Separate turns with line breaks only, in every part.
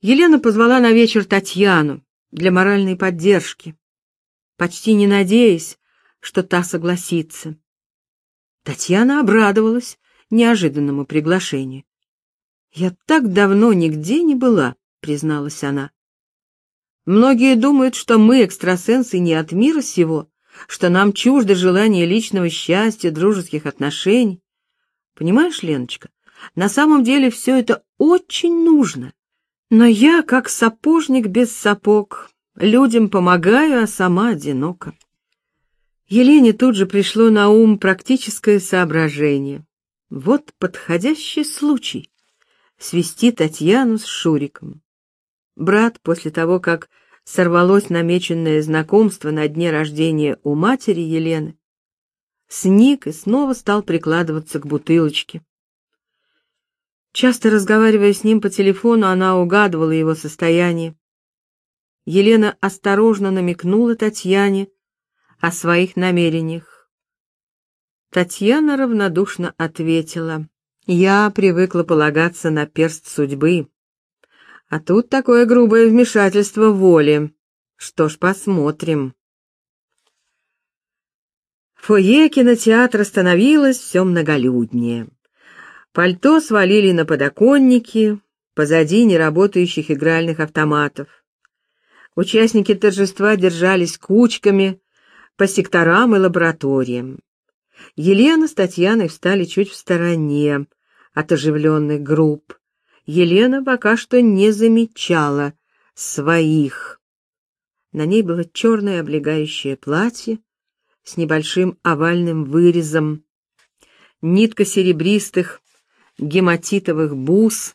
Елена позвала на вечер Татьяну для моральной поддержки, почти не надеясь, что та согласится. Татьяна обрадовалась неожиданному приглашению. «Я так давно нигде не была», — призналась она. «Многие думают, что мы, экстрасенсы, не от мира сего, что нам чуждо желание личного счастья, дружеских отношений. Понимаешь, Леночка, на самом деле все это очень нужно. Но я, как сапожник без сапог, людям помогаю, а сама одинока. Елене тут же пришло на ум практическое соображение. Вот подходящий случай свести Татьяну с Шуриком. Брат, после того, как сорвалось намеченное знакомство на дне рождения у матери Елены, сник и снова стал прикладываться к бутылочке. Часто разговаривая с ним по телефону, она угадывала его состояние. Елена осторожно намекнула Татьяне о своих намерениях. Татьяна равнодушно ответила: "Я привыкла полагаться на перст судьбы, а тут такое грубое вмешательство воли. Что ж, посмотрим". Фойе кинотеатра становилось все многолюднее. Пальто свалили на подоконники, позади неработающих игральных автоматов. Участники торжества держались кучками по секторам и лабораториям. Елена с Татьяной встали чуть в стороне от оживленных групп. Елена пока что не замечала своих. На ней было черное облегающее платье с небольшим овальным вырезом, нитка серебристых гематитовых бус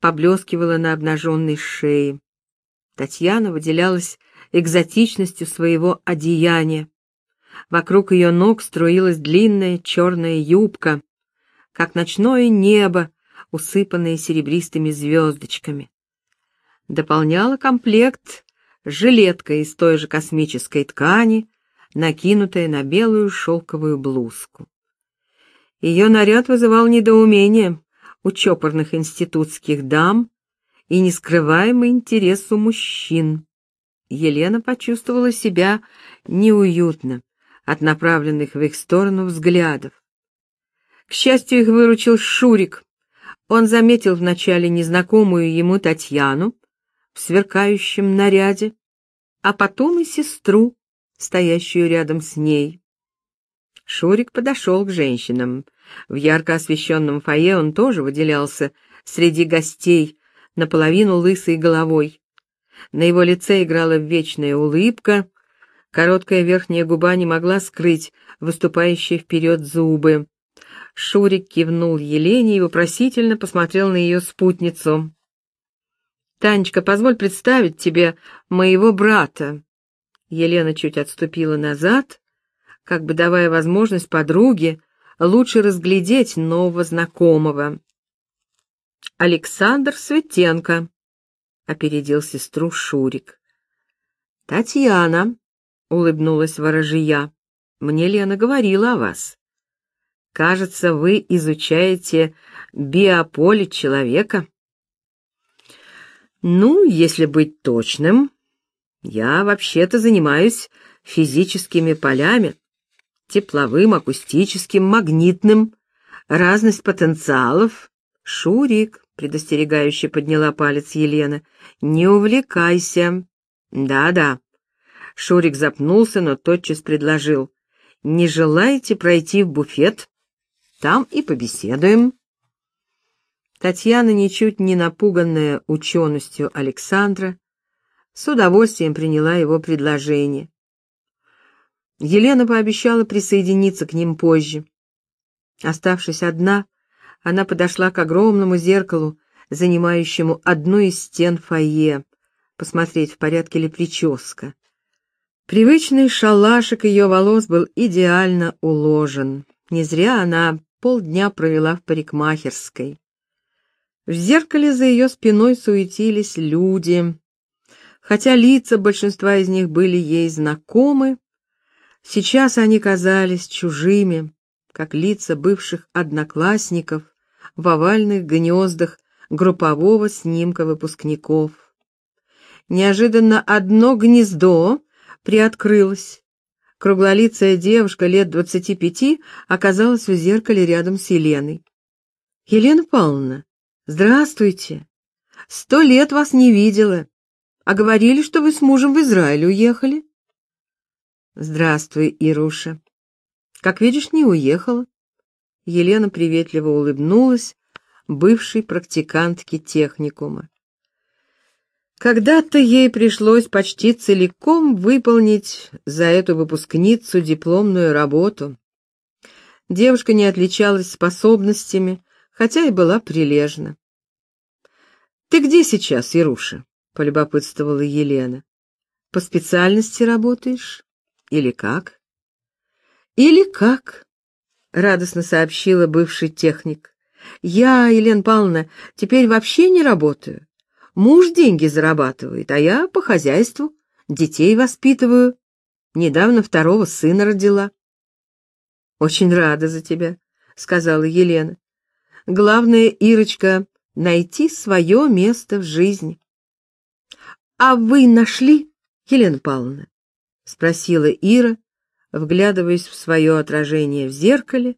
поблескивала на обнаженной шее. Татьяна выделялась экзотичностью своего одеяния. Вокруг ее ног струилась длинная черная юбка, как ночное небо, усыпанное серебристыми звездочками. Дополняла комплект жилетка из той же космической ткани, накинутая на белую шелковую блузку. Ее наряд вызывал недоумение у чопорных институтских дам и нескрываемый интерес у мужчин. Елена почувствовала себя неуютно от направленных в их сторону взглядов. К счастью, их выручил Шурик. Он заметил вначале незнакомую ему Татьяну в сверкающем наряде, а потом и сестру, стоящую рядом с ней. Шурик подошел к женщинам. В ярко освещенном фойе он тоже выделялся среди гостей, наполовину лысой головой. На его лице играла вечная улыбка, короткая верхняя губа не могла скрыть выступающие вперед зубы. Шурик кивнул Елене и вопросительно посмотрел на ее спутницу. «Танечка, позволь представить тебе моего брата». Елена чуть отступила назад, как бы давая возможность подруге лучше разглядеть нового знакомого. Александр Светенко, опередил сестру Шурик. Татьяна, улыбнулась ворожия. Мне Лена говорила о вас. Кажется, вы изучаете биополе человека. Ну, если быть точным, я вообще-то занимаюсь физическими полями тепловым, акустическим, магнитным, разность потенциалов. Шурик, предостерегающе подняла палец Елена, не увлекайся. Да-да. Шурик запнулся, но тотчас предложил: "Не желаете пройти в буфет? Там и побеседуем". Татьяна, ничуть не напуганная ученостью Александра, с удовольствием приняла его предложение. Елена пообещала присоединиться к ним позже. Оставшись одна, она подошла к огромному зеркалу, занимающему одну из стен фойе, посмотреть, в порядке ли прическа. Привычный шалашик ее волос был идеально уложен. Не зря она полдня провела в парикмахерской. В зеркале за ее спиной суетились люди. Хотя лица большинства из них были ей знакомы, Сейчас они казались чужими, как лица бывших одноклассников в овальных гнездах группового снимка выпускников. Неожиданно одно гнездо приоткрылось. Круглолицая девушка лет двадцати пяти оказалась в зеркале рядом с Еленой. «Елена Павловна, здравствуйте! Сто лет вас не видела, а говорили, что вы с мужем в Израиль уехали». «Здравствуй, Ируша. Как видишь, не уехала». Елена приветливо улыбнулась бывшей практикантке техникума. Когда-то ей пришлось почти целиком выполнить за эту выпускницу дипломную работу. Девушка не отличалась способностями, хотя и была прилежна. «Ты где сейчас, Ируша?» — полюбопытствовала Елена. «По специальности работаешь? Или как?» «Или как?» — радостно сообщила бывший техник. «Я, Елена Павловна, теперь вообще не работаю. Муж деньги зарабатывает, а я по хозяйству, детей воспитываю. Недавно второго сына родила». «Очень рада за тебя», — сказала Елена. «Главное, Ирочка, найти свое место в жизни». «А вы нашли, Елена Павловна?» — спросила Ира, вглядываясь в свое отражение в зеркале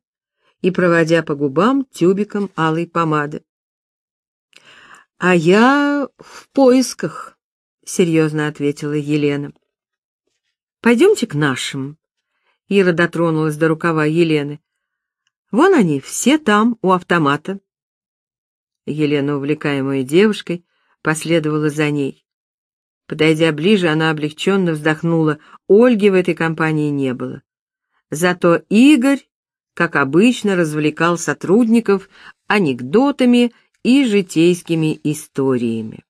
и проводя по губам тюбиком алой помады. «А я в поисках», — серьезно ответила Елена. «Пойдемте к нашим». Ира дотронулась до рукава Елены. «Вон они, все там, у автомата». Елена, увлекаемая девушкой, последовала за ней. Подойдя ближе, она облегченно вздохнула. Ольги в этой компании не было. Зато Игорь, как обычно, развлекал сотрудников анекдотами и житейскими историями.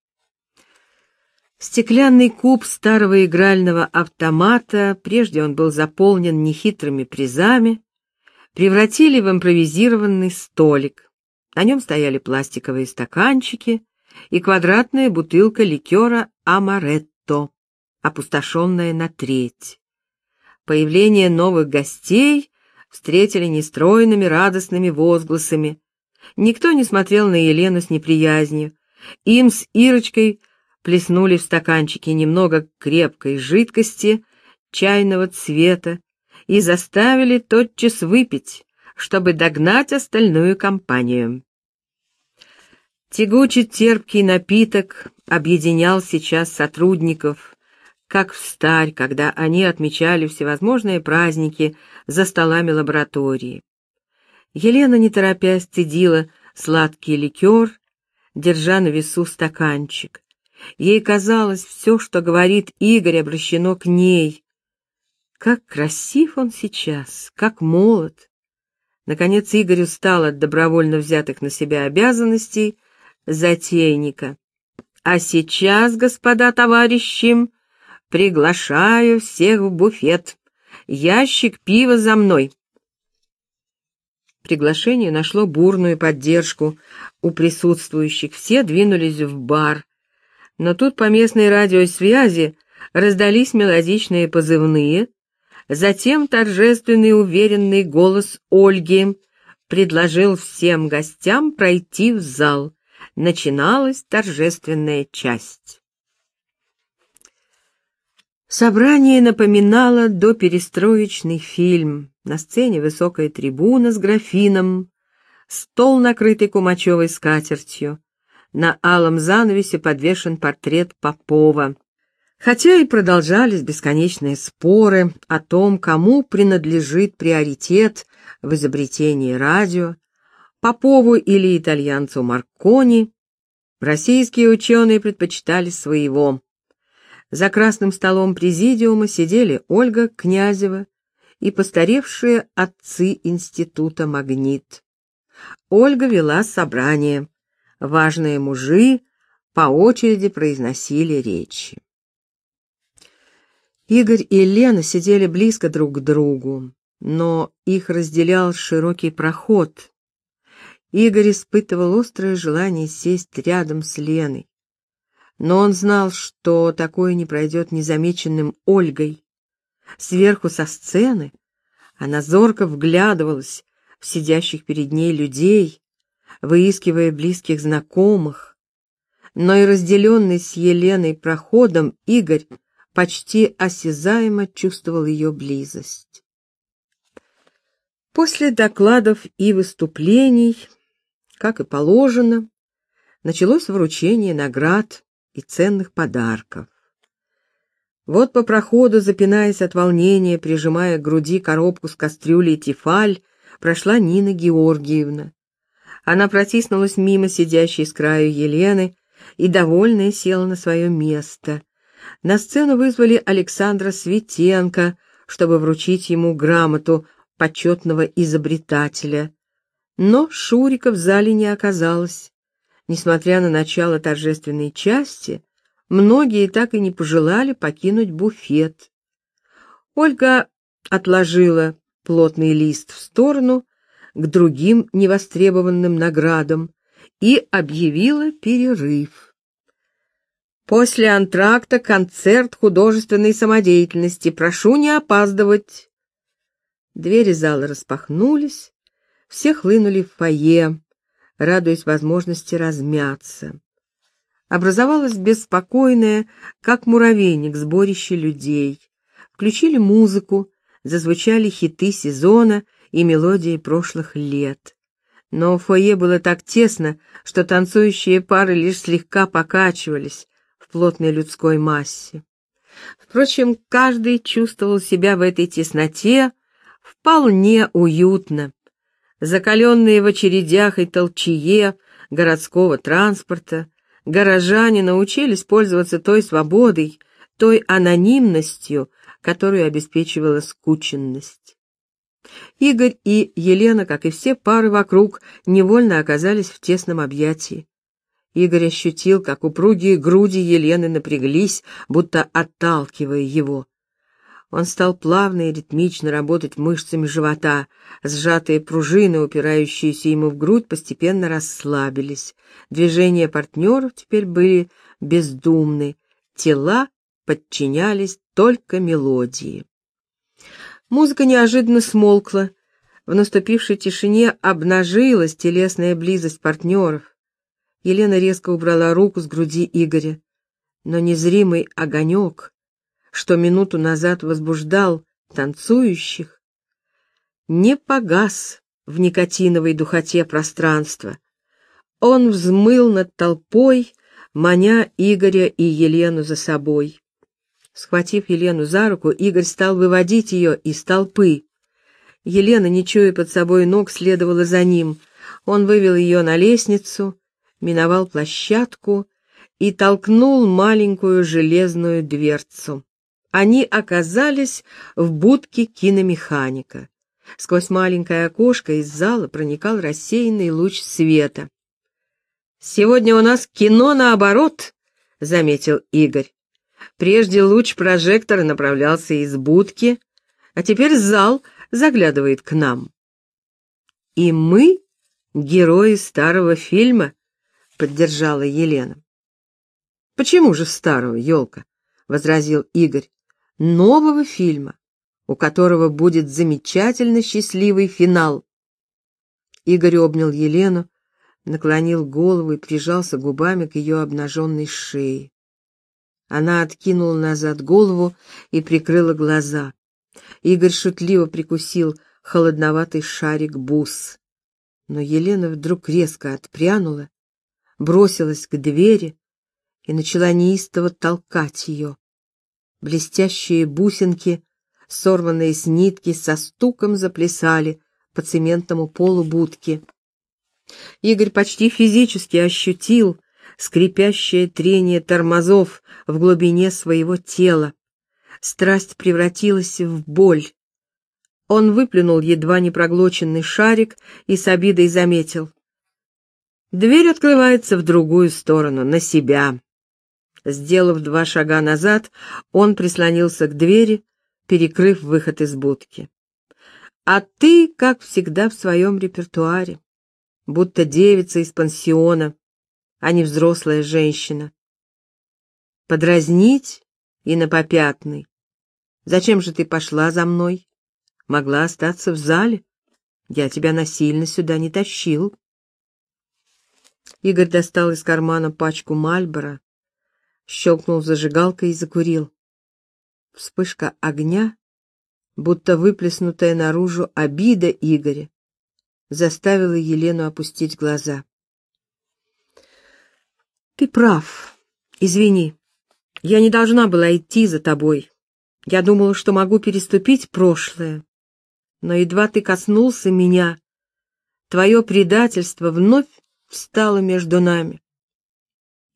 Стеклянный куб старого игрального автомата, прежде он был заполнен нехитрыми призами, превратили в импровизированный столик. На нем стояли пластиковые стаканчики, и квадратная бутылка ликера «Амаретто», опустошенная на треть. Появление новых гостей встретили нестройными радостными возгласами. Никто не смотрел на Елену с неприязнью. Им с Ирочкой плеснули в стаканчики немного крепкой жидкости чайного цвета и заставили тотчас выпить, чтобы догнать остальную компанию. Тягучий терпкий напиток объединял сейчас сотрудников, как в старь, когда они отмечали всевозможные праздники за столами лаборатории. Елена, не торопясь, цедила сладкий ликер, держа на весу стаканчик. Ей казалось, все, что говорит Игорь, обращено к ней. Как красив он сейчас, как молод. Наконец Игорь устал от добровольно взятых на себя обязанностей затейника. А сейчас, господа товарищи, приглашаю всех в буфет. Ящик пива за мной. Приглашение нашло бурную поддержку у присутствующих. Все двинулись в бар. Но тут по местной радиосвязи раздались мелодичные позывные, затем торжественный уверенный голос Ольги предложил всем гостям пройти в зал начиналась торжественная часть. Собрание напоминало доперестроечный фильм. На сцене высокая трибуна с графином, стол, накрытый кумачевой скатертью. На алом занавесе подвешен портрет Попова. Хотя и продолжались бесконечные споры о том, кому принадлежит приоритет в изобретении радио, Попову или итальянцу Маркони, российские ученые предпочитали своего. За красным столом президиума сидели Ольга Князева и постаревшие отцы института «Магнит». Ольга вела собрание. Важные мужи по очереди произносили речи. Игорь и Лена сидели близко друг к другу, но их разделял широкий проход, Игорь испытывал острое желание сесть рядом с Леной. Но он знал, что такое не пройдет незамеченным Ольгой. Сверху со сцены она зорко вглядывалась в сидящих перед ней людей, выискивая близких знакомых, но и разделенный с Еленой проходом Игорь почти осязаемо чувствовал ее близость. После докладов и выступлений, как и положено, началось вручение наград и ценных подарков. Вот по проходу, запинаясь от волнения, прижимая к груди коробку с кастрюлей тефаль, прошла Нина Георгиевна. Она протиснулась мимо сидящей с краю Елены и, довольная, села на свое место. На сцену вызвали Александра Светенко, чтобы вручить ему грамоту почетного изобретателя. Но Шурика в зале не оказалось. Несмотря на начало торжественной части, многие так и не пожелали покинуть буфет. Ольга отложила плотный лист в сторону к другим невостребованным наградам и объявила перерыв. После антракта концерт художественной самодеятельности. Прошу не опаздывать. Двери зала распахнулись, все хлынули в фойе, радуясь возможности размяться. Образовалось беспокойное, как муравейник, сборище людей. Включили музыку, зазвучали хиты сезона и мелодии прошлых лет. Но в фойе было так тесно, что танцующие пары лишь слегка покачивались в плотной людской массе. Впрочем, каждый чувствовал себя в этой тесноте вполне уютно. Закаленные в очередях и толчье городского транспорта, горожане научились пользоваться той свободой, той анонимностью, которую обеспечивала скученность. Игорь и Елена, как и все пары вокруг, невольно оказались в тесном объятии. Игорь ощутил, как упругие груди Елены напряглись, будто отталкивая его. Он стал плавно и ритмично работать мышцами живота. Сжатые пружины, упирающиеся ему в грудь, постепенно расслабились. Движения партнеров теперь были бездумны. Тела подчинялись только мелодии. Музыка неожиданно смолкла. В наступившей тишине обнажилась телесная близость партнеров. Елена резко убрала руку с груди Игоря. Но незримый огонек что минуту назад возбуждал танцующих, не погас в никотиновой духоте пространства. Он взмыл над толпой, маня Игоря и Елену за собой. Схватив Елену за руку, Игорь стал выводить ее из толпы. Елена, не чуя под собой ног, следовала за ним. Он вывел ее на лестницу, миновал площадку и толкнул маленькую железную дверцу они оказались в будке киномеханика. Сквозь маленькое окошко из зала проникал рассеянный луч света. «Сегодня у нас кино наоборот», — заметил Игорь. «Прежде луч прожектора направлялся из будки, а теперь зал заглядывает к нам». «И мы — герои старого фильма», — поддержала Елена. «Почему же старого, елка?» — возразил Игорь нового фильма, у которого будет замечательно счастливый финал. Игорь обнял Елену, наклонил голову и прижался губами к ее обнаженной шее. Она откинула назад голову и прикрыла глаза. Игорь шутливо прикусил холодноватый шарик бус. Но Елена вдруг резко отпрянула, бросилась к двери и начала неистово толкать ее. Блестящие бусинки, сорванные с нитки, со стуком заплясали по цементному полу будки. Игорь почти физически ощутил скрипящее трение тормозов в глубине своего тела. Страсть превратилась в боль. Он выплюнул едва не проглоченный шарик и с обидой заметил. Дверь открывается в другую сторону, на себя. Сделав два шага назад, он прислонился к двери, перекрыв выход из будки. «А ты, как всегда, в своем репертуаре, будто девица из пансиона, а не взрослая женщина. Подразнить и на попятный. Зачем же ты пошла за мной? Могла остаться в зале. Я тебя насильно сюда не тащил». Игорь достал из кармана пачку Мальбора, щелкнул зажигалкой и закурил. Вспышка огня, будто выплеснутая наружу обида Игоря, заставила Елену опустить глаза. «Ты прав. Извини. Я не должна была идти за тобой. Я думала, что могу переступить прошлое. Но едва ты коснулся меня, твое предательство вновь встало между нами.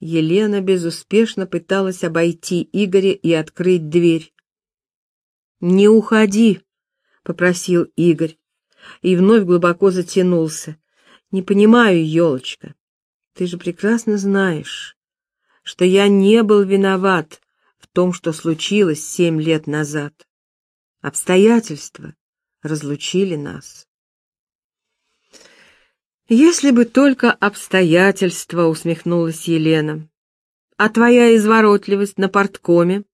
Елена безуспешно пыталась обойти Игоря и открыть дверь. «Не уходи», — попросил Игорь, и вновь глубоко затянулся. «Не понимаю, елочка, ты же прекрасно знаешь, что я не был виноват в том, что случилось семь лет назад. Обстоятельства разлучили нас. «Если бы только обстоятельства», — усмехнулась Елена. «А твоя изворотливость на порткоме?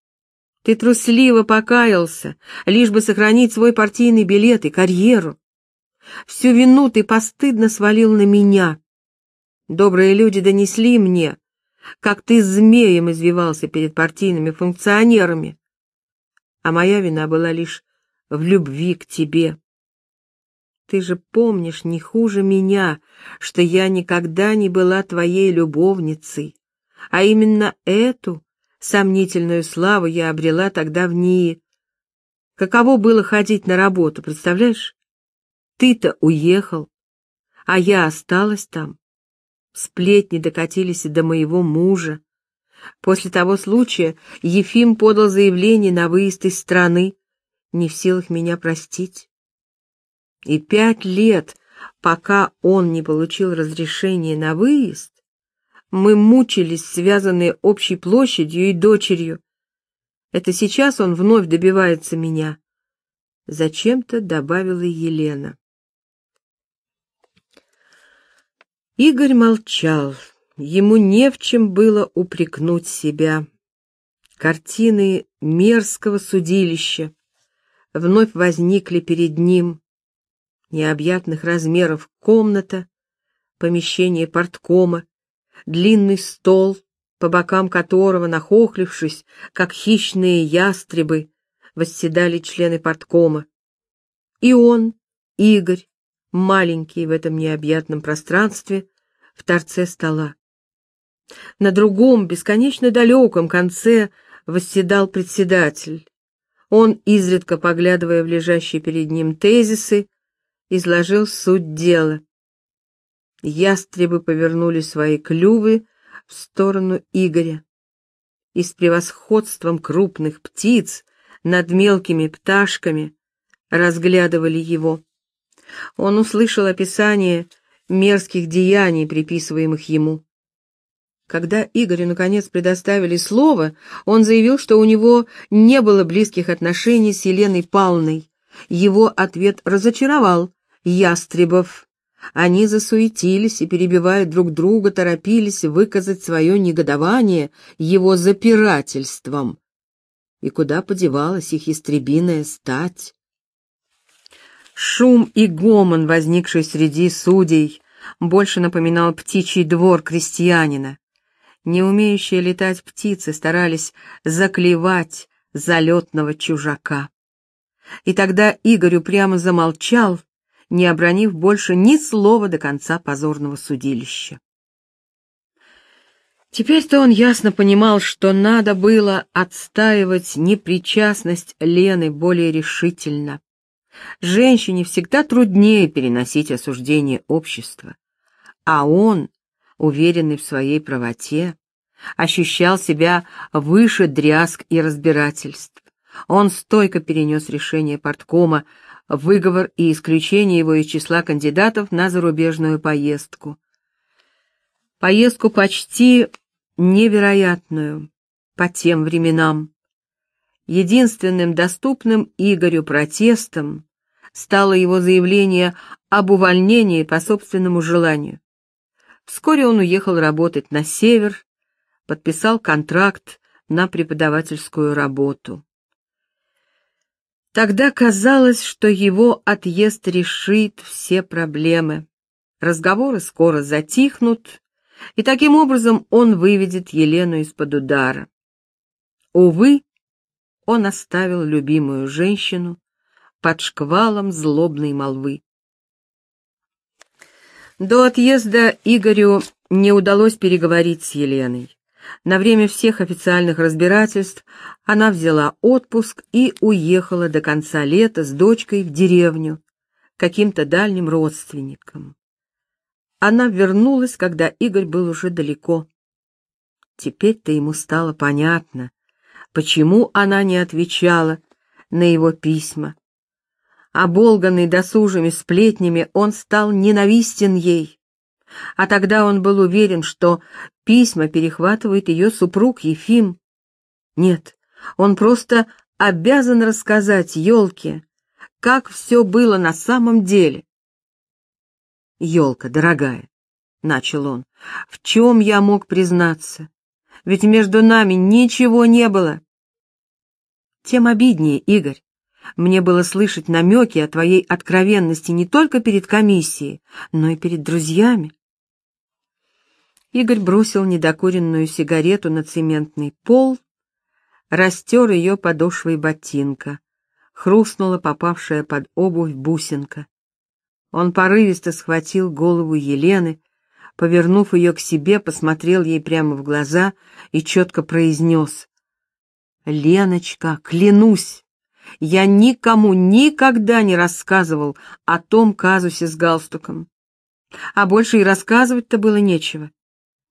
Ты трусливо покаялся, лишь бы сохранить свой партийный билет и карьеру. Всю вину ты постыдно свалил на меня. Добрые люди донесли мне, как ты змеем извивался перед партийными функционерами. А моя вина была лишь в любви к тебе. Ты же помнишь не хуже меня, что я никогда не была твоей любовницей, а именно эту сомнительную славу я обрела тогда в НИИ. Каково было ходить на работу, представляешь? Ты-то уехал, а я осталась там. Сплетни докатились и до моего мужа. После того случая Ефим подал заявление на выезд из страны, не в силах меня простить. И пять лет, пока он не получил разрешение на выезд, мы мучились, связанные общей площадью и дочерью. Это сейчас он вновь добивается меня. Зачем-то добавила Елена. Игорь молчал. Ему не в чем было упрекнуть себя. Картины мерзкого судилища вновь возникли перед ним. Необъятных размеров комната, помещение порткома, длинный стол, по бокам которого, нахохлившись, как хищные ястребы, восседали члены порткома. И он, Игорь, маленький в этом необъятном пространстве, в торце стола. На другом, бесконечно далеком конце восседал председатель. Он, изредка поглядывая в лежащие перед ним тезисы, изложил суть дела. Ястребы повернули свои клювы в сторону Игоря и с превосходством крупных птиц над мелкими пташками разглядывали его. Он услышал описание мерзких деяний, приписываемых ему. Когда Игорю, наконец, предоставили слово, он заявил, что у него не было близких отношений с Еленой Павловной. Его ответ разочаровал Ястребов. Они засуетились и, перебивая друг друга, торопились выказать свое негодование его запирательством. И куда подевалась их истребиная стать? Шум и гомон, возникший среди судей, больше напоминал птичий двор крестьянина. Не умеющие летать птицы старались заклевать залетного чужака. И тогда Игорю прямо замолчал, не обронив больше ни слова до конца позорного судилища. Теперь-то он ясно понимал, что надо было отстаивать непричастность Лены более решительно. Женщине всегда труднее переносить осуждение общества, а он, уверенный в своей правоте, ощущал себя выше дрязг и разбирательств. Он стойко перенес решение порткома, выговор и исключение его из числа кандидатов на зарубежную поездку. Поездку почти невероятную по тем временам. Единственным доступным Игорю протестом стало его заявление об увольнении по собственному желанию. Вскоре он уехал работать на север, подписал контракт на преподавательскую работу. Тогда казалось, что его отъезд решит все проблемы. Разговоры скоро затихнут, и таким образом он выведет Елену из-под удара. Увы, он оставил любимую женщину под шквалом злобной молвы. До отъезда Игорю не удалось переговорить с Еленой. На время всех официальных разбирательств она взяла отпуск и уехала до конца лета с дочкой в деревню, каким-то дальним родственникам. Она вернулась, когда Игорь был уже далеко. Теперь-то ему стало понятно, почему она не отвечала на его письма. Оболганный досужими сплетнями, он стал ненавистен ей. А тогда он был уверен, что письма перехватывает ее супруг Ефим. Нет, он просто обязан рассказать елке, как все было на самом деле. «Елка, дорогая», — начал он, — «в чем я мог признаться? Ведь между нами ничего не было». Тем обиднее, Игорь. Мне было слышать намеки о твоей откровенности не только перед комиссией, но и перед друзьями. Игорь бросил недокуренную сигарету на цементный пол, растер ее подошвой ботинка. Хрустнула попавшая под обувь бусинка. Он порывисто схватил голову Елены, повернув ее к себе, посмотрел ей прямо в глаза и четко произнес. «Леночка, клянусь, я никому никогда не рассказывал о том казусе с галстуком. А больше и рассказывать-то было нечего.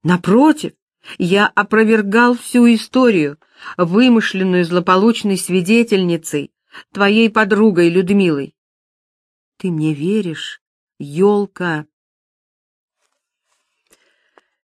Напротив, я опровергал всю историю, вымышленную злополучной свидетельницей, твоей подругой Людмилой. Ты мне веришь, елка?